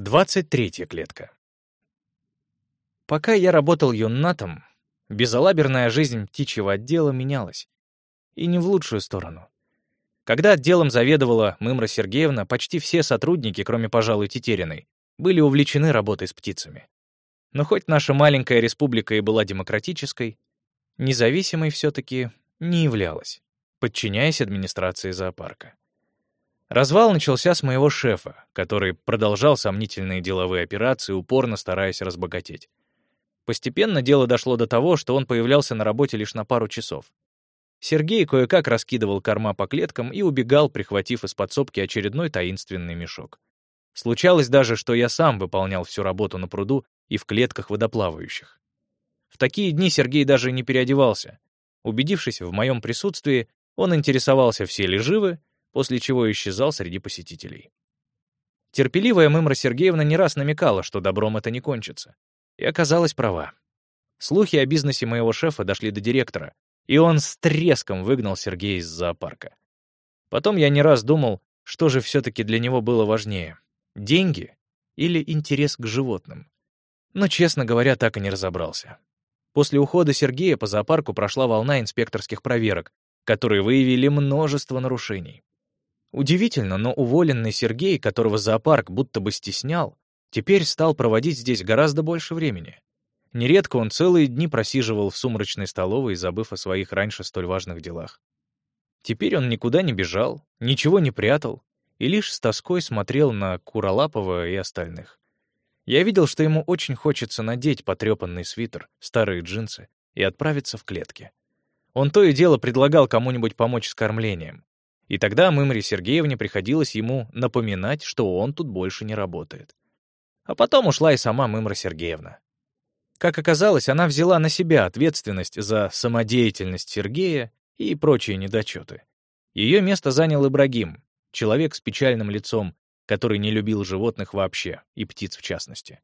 23 клетка. Пока я работал юннатом, безалаберная жизнь птичьего отдела менялась. И не в лучшую сторону. Когда отделом заведовала Мымра Сергеевна, почти все сотрудники, кроме, пожалуй, Тетериной, были увлечены работой с птицами. Но хоть наша маленькая республика и была демократической, независимой все-таки не являлась, подчиняясь администрации зоопарка. Развал начался с моего шефа, который продолжал сомнительные деловые операции, упорно стараясь разбогатеть. Постепенно дело дошло до того, что он появлялся на работе лишь на пару часов. Сергей кое-как раскидывал корма по клеткам и убегал, прихватив из подсобки очередной таинственный мешок. Случалось даже, что я сам выполнял всю работу на пруду и в клетках водоплавающих. В такие дни Сергей даже не переодевался. Убедившись в моем присутствии, он интересовался, все ли живы, после чего исчезал среди посетителей. Терпеливая Мымра Сергеевна не раз намекала, что добром это не кончится. И оказалась права. Слухи о бизнесе моего шефа дошли до директора, и он с треском выгнал Сергея из зоопарка. Потом я не раз думал, что же все-таки для него было важнее — деньги или интерес к животным. Но, честно говоря, так и не разобрался. После ухода Сергея по зоопарку прошла волна инспекторских проверок, которые выявили множество нарушений. Удивительно, но уволенный Сергей, которого зоопарк будто бы стеснял, теперь стал проводить здесь гораздо больше времени. Нередко он целые дни просиживал в сумрачной столовой, забыв о своих раньше столь важных делах. Теперь он никуда не бежал, ничего не прятал и лишь с тоской смотрел на Куролапова и остальных. Я видел, что ему очень хочется надеть потрепанный свитер, старые джинсы и отправиться в клетки. Он то и дело предлагал кому-нибудь помочь с кормлением. И тогда Мымре Сергеевне приходилось ему напоминать, что он тут больше не работает. А потом ушла и сама Мымра Сергеевна. Как оказалось, она взяла на себя ответственность за самодеятельность Сергея и прочие недочеты. Ее место занял Ибрагим, человек с печальным лицом, который не любил животных вообще, и птиц в частности.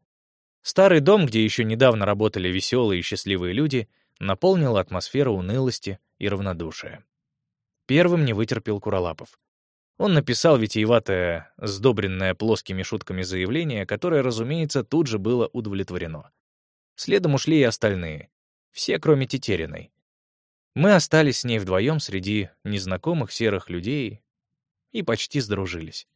Старый дом, где еще недавно работали веселые и счастливые люди, наполнил атмосферу унылости и равнодушия. Первым не вытерпел Куролапов. Он написал витиеватое, сдобренное плоскими шутками заявление, которое, разумеется, тут же было удовлетворено. Следом ушли и остальные. Все, кроме Тетериной. Мы остались с ней вдвоем среди незнакомых серых людей и почти сдружились.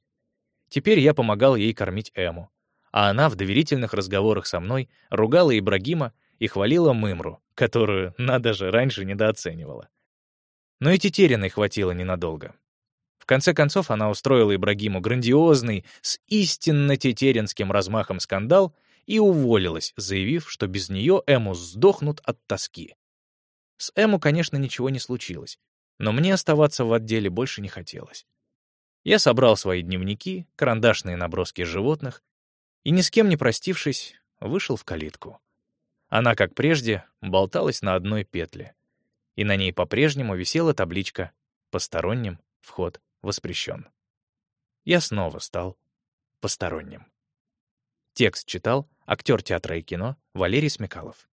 Теперь я помогал ей кормить Эму, а она в доверительных разговорах со мной ругала Ибрагима и хвалила Мымру, которую, надо же, раньше недооценивала. Но и Тетериной хватило ненадолго. В конце концов, она устроила Ибрагиму грандиозный, с истинно тетеринским размахом скандал и уволилась, заявив, что без нее Эму сдохнут от тоски. С Эму, конечно, ничего не случилось, но мне оставаться в отделе больше не хотелось. Я собрал свои дневники, карандашные наброски животных и, ни с кем не простившись, вышел в калитку. Она, как прежде, болталась на одной петле и на ней по-прежнему висела табличка «Посторонним вход воспрещен». Я снова стал посторонним. Текст читал актер театра и кино Валерий Смекалов.